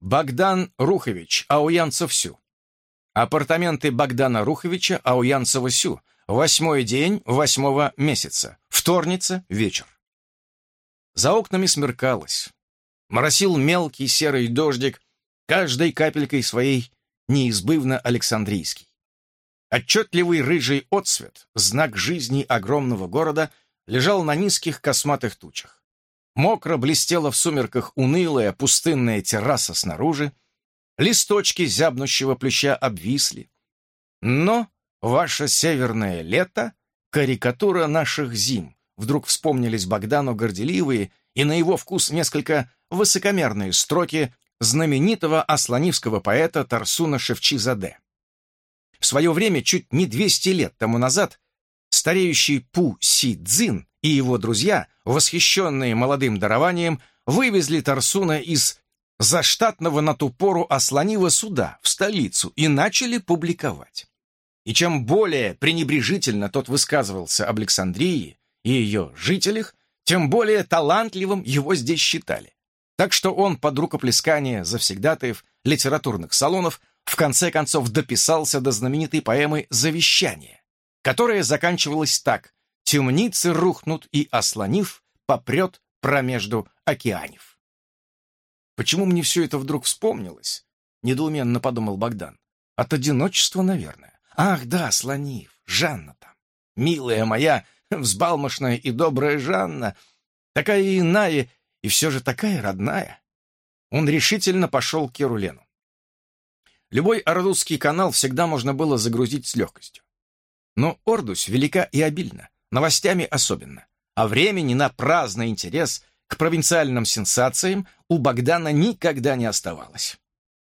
Богдан Рухович, Ауянцев-Сю. Апартаменты Богдана Руховича, Ауянцева-Сю. Восьмой день восьмого месяца. Вторница, вечер. За окнами смеркалось. Моросил мелкий серый дождик, каждой капелькой своей неизбывно Александрийский. Отчетливый рыжий отсвет, знак жизни огромного города, лежал на низких косматых тучах. Мокро блестела в сумерках унылая пустынная терраса снаружи, листочки зябнущего плюща обвисли. Но ваше северное лето — карикатура наших зим. Вдруг вспомнились Богдану горделивые и на его вкус несколько высокомерные строки знаменитого асланивского поэта Тарсуна Шевчизаде. В свое время, чуть не 200 лет тому назад, стареющий Пу Си Цзин и его друзья, восхищенные молодым дарованием, вывезли Тарсуна из заштатного на ту пору Асланива суда в столицу и начали публиковать. И чем более пренебрежительно тот высказывался об Александрии и ее жителях, тем более талантливым его здесь считали. Так что он под рукоплескание завсегдатаев литературных салонов в конце концов дописался до знаменитой поэмы «Завещание», которая заканчивалась так «Темницы рухнут и, ослонив, попрет промежду океанев». Почему мне все это вдруг вспомнилось? Недоуменно подумал Богдан. От одиночества, наверное. Ах, да, слонив, Жанна там. Милая моя, взбалмошная и добрая Жанна. Такая иная и все же такая родная. Он решительно пошел к Керулену. Любой ордусский канал всегда можно было загрузить с легкостью. Но Ордусь велика и обильна, новостями особенно, а времени на праздный интерес к провинциальным сенсациям у Богдана никогда не оставалось.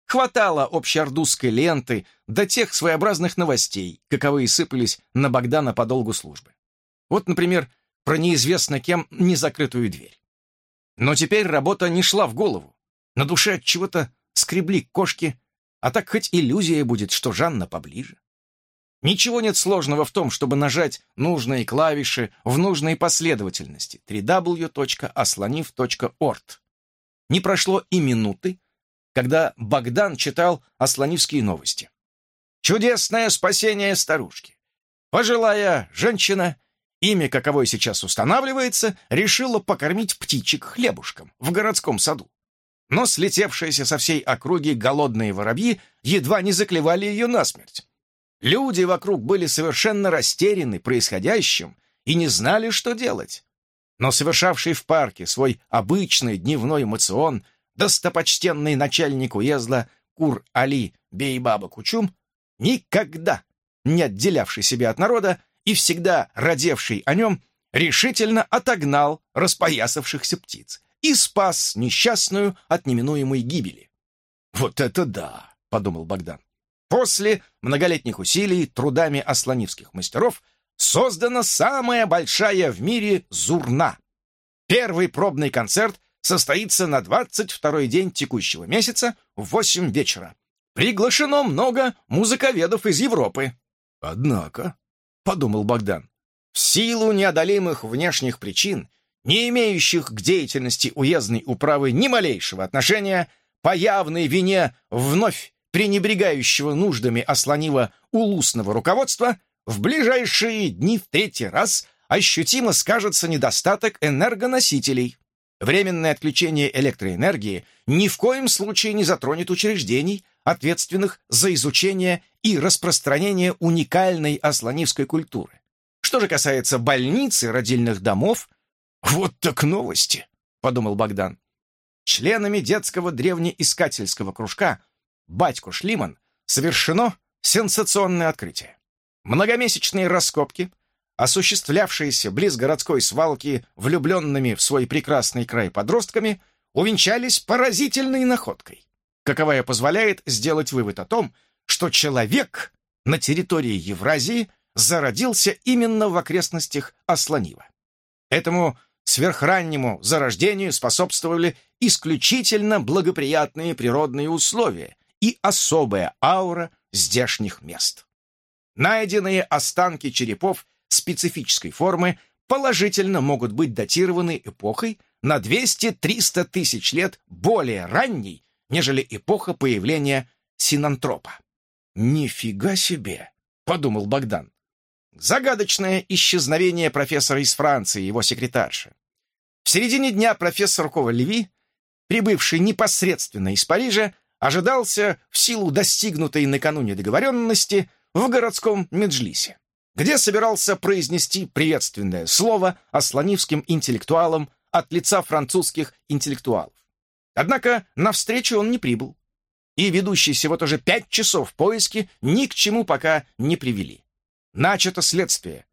Хватало общеордусской ленты до тех своеобразных новостей, каковые сыпались на Богдана по долгу службы. Вот, например, про неизвестно кем незакрытую дверь. Но теперь работа не шла в голову. На душе от чего-то скребли кошки, а так хоть иллюзия будет, что Жанна поближе. Ничего нет сложного в том, чтобы нажать нужные клавиши в нужной последовательности www.aslaniv.org. Не прошло и минуты, когда Богдан читал асланивские новости. «Чудесное спасение старушки. Пожилая женщина имя каковой сейчас устанавливается, решила покормить птичек хлебушком в городском саду. Но слетевшиеся со всей округи голодные воробьи едва не заклевали ее насмерть. Люди вокруг были совершенно растеряны происходящим и не знали, что делать. Но совершавший в парке свой обычный дневной мацион достопочтенный начальник уезда Кур-Али Бейбаба Кучум, никогда не отделявший себя от народа, и всегда родевший о нем, решительно отогнал распоясавшихся птиц и спас несчастную от неминуемой гибели. «Вот это да!» — подумал Богдан. После многолетних усилий трудами асланивских мастеров создана самая большая в мире зурна. Первый пробный концерт состоится на 22-й день текущего месяца в 8 вечера. Приглашено много музыковедов из Европы. Однако, подумал Богдан. В силу неодолимых внешних причин, не имеющих к деятельности уездной управы ни малейшего отношения, по явной вине вновь пренебрегающего нуждами ослонива улусного руководства, в ближайшие дни в третий раз ощутимо скажется недостаток энергоносителей. Временное отключение электроэнергии ни в коем случае не затронет учреждений, ответственных за изучение и распространение уникальной асланивской культуры. Что же касается больницы, родильных домов, вот так новости, подумал Богдан. Членами детского древнеискательского кружка «Батько Шлиман» совершено сенсационное открытие. Многомесячные раскопки, осуществлявшиеся близ городской свалки влюбленными в свой прекрасный край подростками, увенчались поразительной находкой каковая позволяет сделать вывод о том, что человек на территории Евразии зародился именно в окрестностях Асланива. Этому сверхраннему зарождению способствовали исключительно благоприятные природные условия и особая аура здешних мест. Найденные останки черепов специфической формы положительно могут быть датированы эпохой на 200-300 тысяч лет более ранней, нежели эпоха появления синантропа. «Нифига себе!» — подумал Богдан. Загадочное исчезновение профессора из Франции, его секретарши. В середине дня профессор Кова-Леви, прибывший непосредственно из Парижа, ожидался в силу достигнутой накануне договоренности в городском Меджлисе, где собирался произнести приветственное слово ослонивским интеллектуалам от лица французских интеллектуалов. Однако на встречу он не прибыл, и ведущиеся вот уже пять часов поиски ни к чему пока не привели. Начато следствие.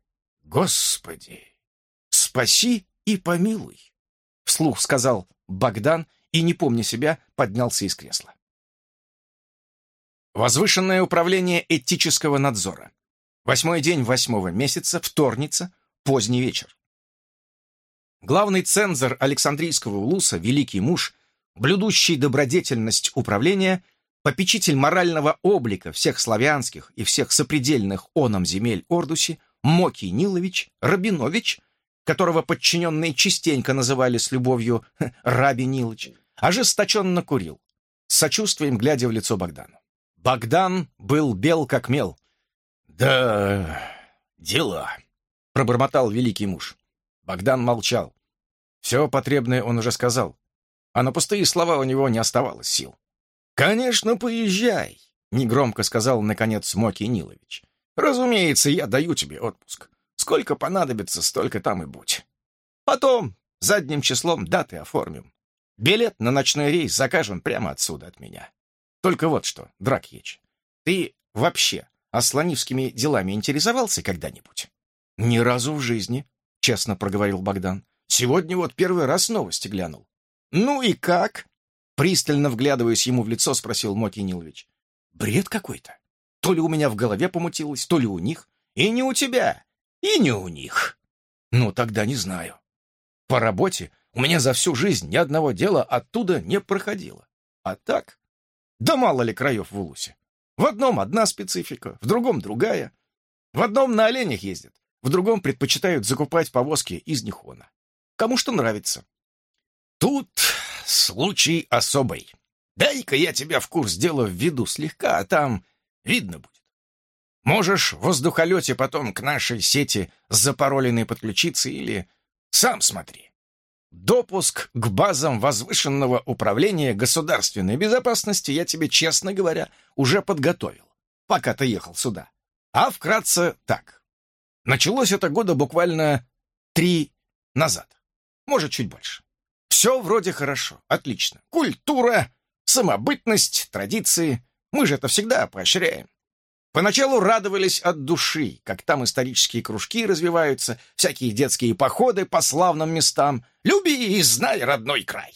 Господи, спаси и помилуй, вслух сказал Богдан и, не помня себя, поднялся из кресла. Возвышенное управление этического надзора. Восьмой день восьмого месяца, вторница, поздний вечер. Главный цензор Александрийского улуса, великий муж, блюдущий добродетельность управления, попечитель морального облика всех славянских и всех сопредельных оном земель Ордуси, Мокий Нилович, Рабинович, которого подчиненные частенько называли с любовью Раби Нилыч, ожесточенно курил, с сочувствием глядя в лицо Богдану. Богдан был бел как мел. «Да, дела», — пробормотал великий муж. Богдан молчал. Все потребное он уже сказал, а на пустые слова у него не оставалось сил. «Конечно, поезжай», — негромко сказал, наконец, Моки Нилович. «Разумеется, я даю тебе отпуск. Сколько понадобится, столько там и будь. Потом задним числом даты оформим. Билет на ночной рейс закажем прямо отсюда от меня. Только вот что, Дракьеч, ты вообще ослонивскими делами интересовался когда-нибудь?» «Ни разу в жизни», — честно проговорил Богдан. «Сегодня вот первый раз новости глянул». «Ну и как?» Пристально вглядываясь ему в лицо, спросил Моки Нилович. «Бред какой-то. То ли у меня в голове помутилось, то ли у них. И не у тебя, и не у них. Ну, тогда не знаю. По работе у меня за всю жизнь ни одного дела оттуда не проходило. А так? Да мало ли краев в Улусе. В одном одна специфика, в другом другая. В одном на оленях ездят, в другом предпочитают закупать повозки из Нихона. Кому что нравится. Тут случай особый. Дай-ка я тебя в курс дела введу слегка, а там видно будет. Можешь в воздухолете потом к нашей сети запароленной подключиться или сам смотри. Допуск к базам возвышенного управления государственной безопасности я тебе, честно говоря, уже подготовил, пока ты ехал сюда. А вкратце так. Началось это года буквально три назад, может, чуть больше. Все вроде хорошо, отлично. Культура, самобытность, традиции. Мы же это всегда поощряем. Поначалу радовались от души, как там исторические кружки развиваются, всякие детские походы по славным местам. Люби и знай родной край.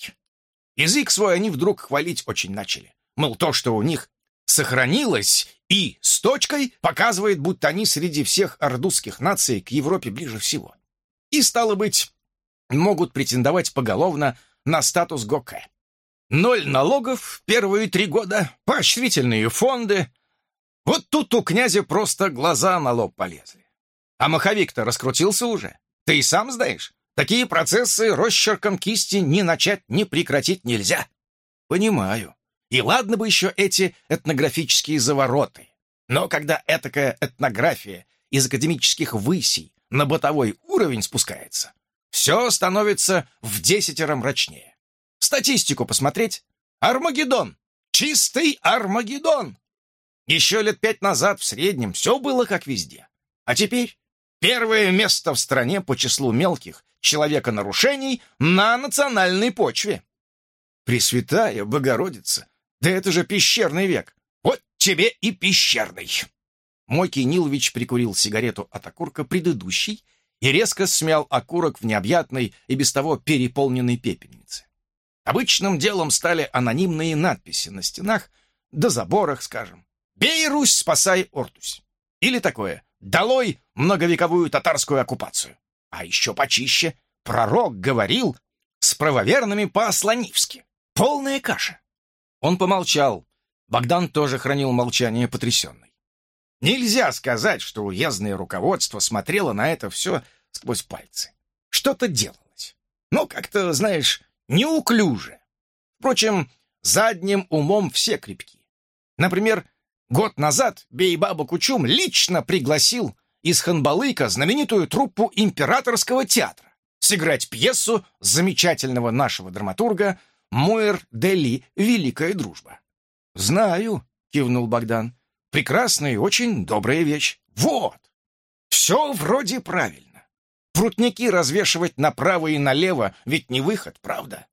Язык свой они вдруг хвалить очень начали. Мол, то, что у них сохранилось и с точкой показывает, будто они среди всех ордузских наций к Европе ближе всего. И, стало быть, могут претендовать поголовно на статус ГОК. Ноль налогов первые три года, поощрительные фонды. Вот тут у князя просто глаза на лоб полезли. А маховик-то раскрутился уже. Ты и сам знаешь, такие процессы росчерком кисти ни начать, ни прекратить нельзя. Понимаю. И ладно бы еще эти этнографические завороты. Но когда этакая этнография из академических высей на бытовой уровень спускается, все становится в десятеро мрачнее. Статистику посмотреть. Армагеддон! Чистый Армагеддон! Еще лет пять назад в среднем все было как везде. А теперь первое место в стране по числу мелких человеконарушений на национальной почве. Пресвятая Богородица! Да это же пещерный век! Вот тебе и пещерный! Мойкий Нилович прикурил сигарету от окурка предыдущей и резко смял окурок в необъятной и без того переполненной пепельнице. Обычным делом стали анонимные надписи на стенах, да заборах, скажем. «Бей, Русь, спасай Ортусь!» Или такое «Долой многовековую татарскую оккупацию!» А еще почище «Пророк говорил с правоверными по-слонивски!» Полная каша. Он помолчал. Богдан тоже хранил молчание потрясенный. Нельзя сказать, что уездное руководство смотрело на это все сквозь пальцы. Что-то делалось. Но как-то, знаешь, неуклюже. Впрочем, задним умом все крепки. Например, год назад Бейбаба Кучум лично пригласил из Ханбалыка знаменитую труппу императорского театра сыграть пьесу замечательного нашего драматурга Муэр Дели «Великая дружба». «Знаю», — кивнул Богдан, — «прекрасная и очень добрая вещь. Вот! Все вроде правильно. Прутники развешивать направо и налево ведь не выход, правда?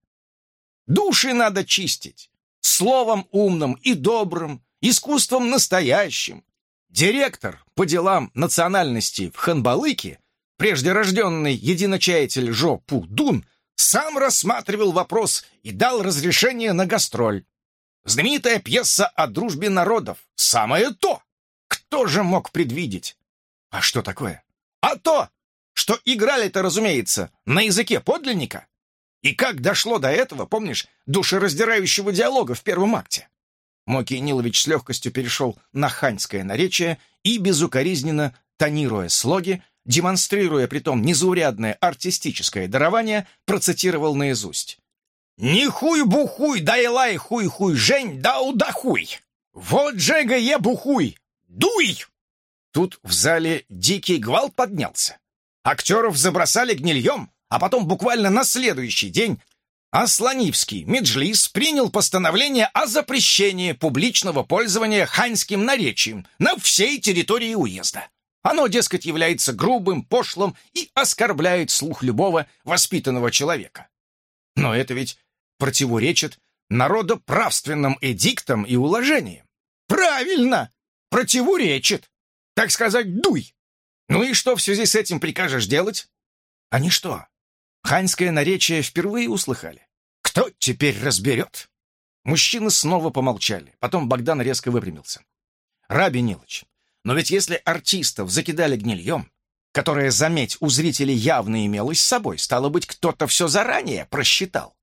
Души надо чистить. Словом умным и добрым, искусством настоящим. Директор по делам национальности в Ханбалыке, прежде рожденный единочаятель Жо Пу Дун, сам рассматривал вопрос и дал разрешение на гастроль. Знаменитая пьеса о дружбе народов. Самое то! Кто же мог предвидеть? А что такое? А то, что играли-то, разумеется, на языке подлинника. И как дошло до этого, помнишь, душераздирающего диалога в первом акте? Моки Нилович с легкостью перешел на ханьское наречие и, безукоризненно тонируя слоги, демонстрируя притом незаурядное артистическое дарование, процитировал наизусть. «Ни хуй-бухуй, дай-лай, хуй-хуй, жень, дау-да-хуй! Вот джега е бухуй! Дуй!» Тут в зале дикий гвалт поднялся. Актеров забросали гнильем, а потом буквально на следующий день Асланивский Меджлис принял постановление о запрещении публичного пользования ханьским наречием на всей территории уезда. Оно, дескать, является грубым, пошлым и оскорбляет слух любого воспитанного человека. Но это ведь противоречит народоправственным эдиктам и уложениям. Правильно! Противоречит! Так сказать, дуй! Ну и что в связи с этим прикажешь делать? Они что, ханьское наречие впервые услыхали? Кто теперь разберет? Мужчины снова помолчали. Потом Богдан резко выпрямился. Раби Нилыч, но ведь если артистов закидали гнильем, которое, заметь, у зрителей явно имелось с собой, стало быть, кто-то все заранее просчитал.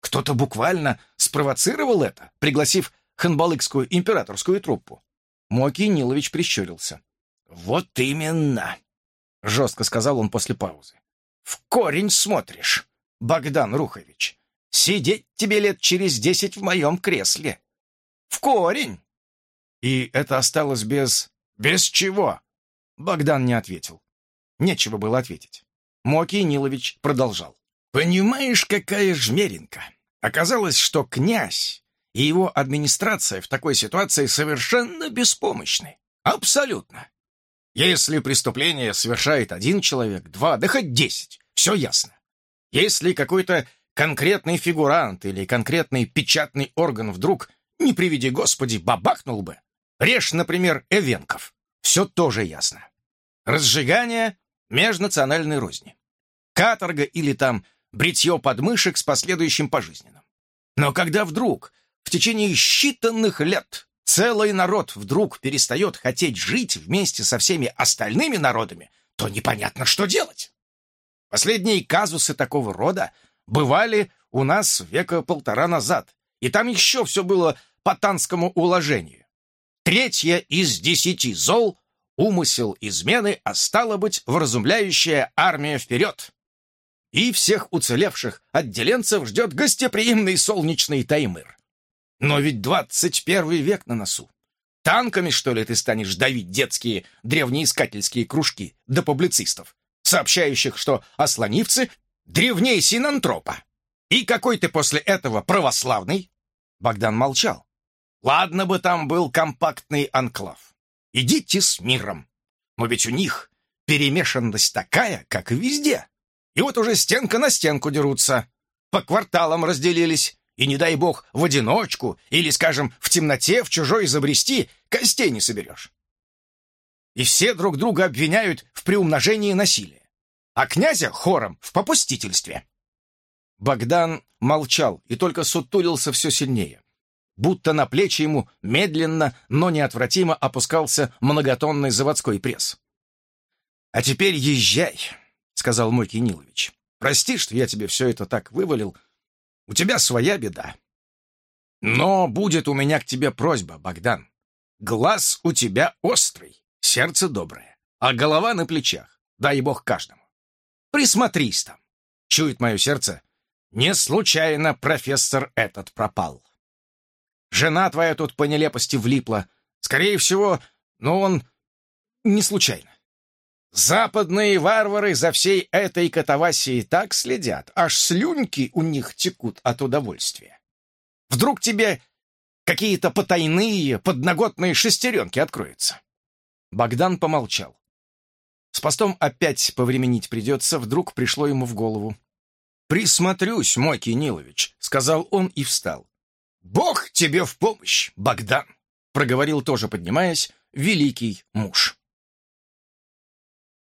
Кто-то буквально спровоцировал это, пригласив ханбалыкскую императорскую труппу. Моки Нилович прищурился. «Вот именно!» — жестко сказал он после паузы. «В корень смотришь, Богдан Рухович. Сидеть тебе лет через десять в моем кресле. В корень!» И это осталось без... «Без чего?» Богдан не ответил. Нечего было ответить. Моки Нилович продолжал. «Понимаешь, какая жмеринка? Оказалось, что князь и его администрация в такой ситуации совершенно беспомощны. Абсолютно. Если преступление совершает один человек, два, да хоть десять, все ясно. Если какой-то конкретный фигурант или конкретный печатный орган вдруг, не приведи Господи, бабахнул бы, режь, например, Эвенков, все тоже ясно. Разжигание межнациональной розни. Каторга или там бритье подмышек с последующим пожизненным. Но когда вдруг, в течение считанных лет, целый народ вдруг перестает хотеть жить вместе со всеми остальными народами, то непонятно, что делать. Последние казусы такого рода бывали у нас века полтора назад, и там еще все было по танскому уложению. Третье из десяти зол — умысел измены, а стало быть, вразумляющая армия вперед и всех уцелевших отделенцев ждет гостеприимный солнечный Таймыр. Но ведь двадцать первый век на носу. Танками, что ли, ты станешь давить детские древнеискательские кружки до публицистов, сообщающих, что ослонивцы древнее синантропа? И какой ты после этого православный? Богдан молчал. Ладно бы там был компактный анклав. Идите с миром. Но ведь у них перемешанность такая, как и везде. И вот уже стенка на стенку дерутся. По кварталам разделились. И не дай бог в одиночку или, скажем, в темноте в чужой изобрести, костей не соберешь. И все друг друга обвиняют в приумножении насилия. А князя хором в попустительстве. Богдан молчал и только сутулился все сильнее. Будто на плечи ему медленно, но неотвратимо опускался многотонный заводской пресс. «А теперь езжай», сказал мой Кинилович. «Прости, что я тебе все это так вывалил. У тебя своя беда. Но будет у меня к тебе просьба, Богдан. Глаз у тебя острый, сердце доброе, а голова на плечах. Дай бог каждому. Присмотрись там. Чует мое сердце. Не случайно профессор этот пропал. Жена твоя тут по нелепости влипла. Скорее всего, но он не случайно. Западные варвары за всей этой катавасией так следят, аж слюнки у них текут от удовольствия. Вдруг тебе какие-то потайные подноготные шестеренки откроются. Богдан помолчал. С постом опять повременить придется, вдруг пришло ему в голову. «Присмотрюсь, мой Кинилович», — сказал он и встал. «Бог тебе в помощь, Богдан!» — проговорил тоже, поднимаясь, великий муж.